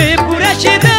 de pura chida.